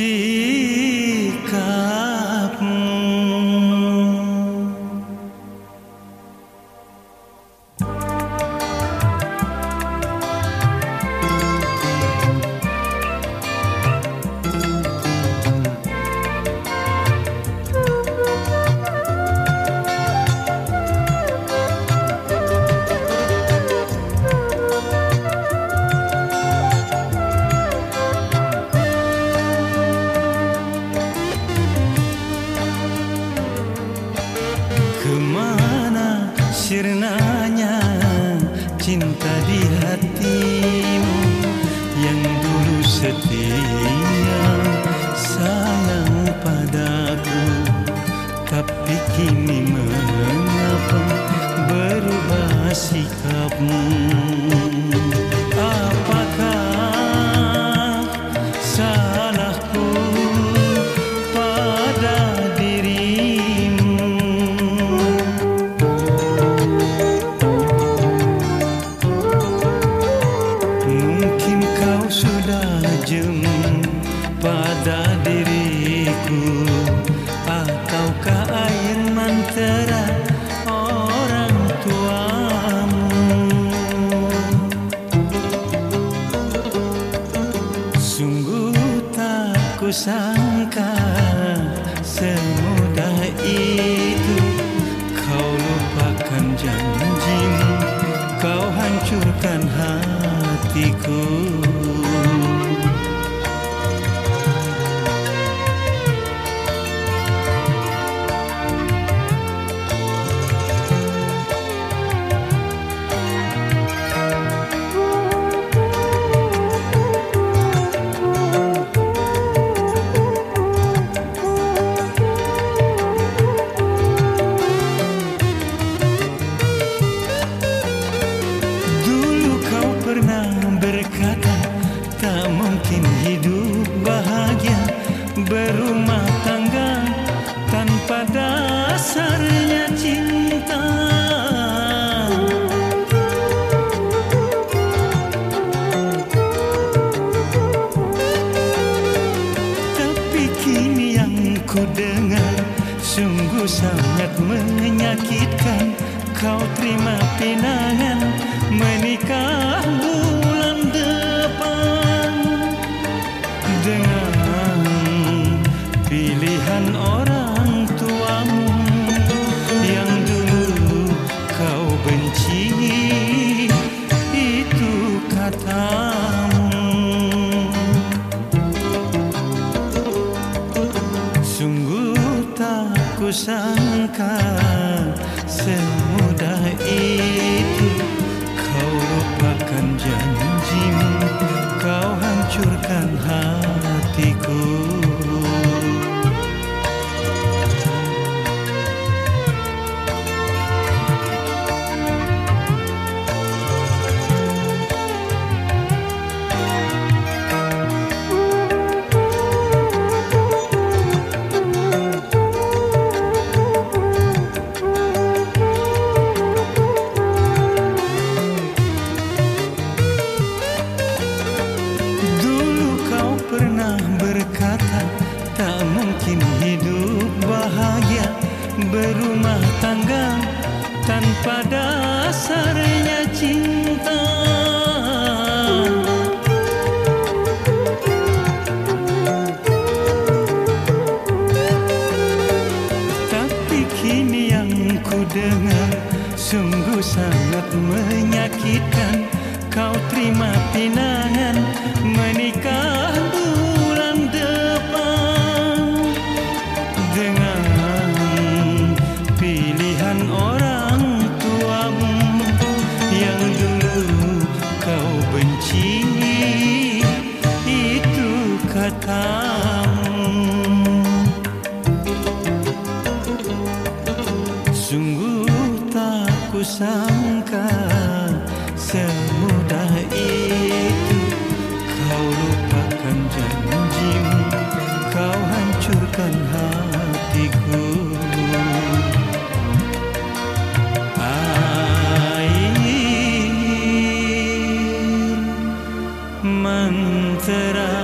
ficar. sirnanya cinta di hatimu yang dulu setia sayang padaku. Tapi kini mengapa berubah sikapmu? Pada diriku. Ataukah air mantera orang tuamu? Sungguh tak kusangka Berumah tangga Tanpa dasarnya cinta. Tapi kini yang ku dengar Sungguh sangat menyakitkan. Kau terima pinangan tak kusangka semudah itu. Kau lupakan janjimu Kau hancurkan hatiku berkata Tak mungkin hidup bahagia Berumah tangga Tanpa dasarnya cinta. Tapi kini yang ku dengar Sungguh sangat menyakitkan. Kau terima pinangan Menikah katamu Sungguh tak kusangka semudah itu. Kau lupakan janjimu Kau hancurkan hatiku. Air mantera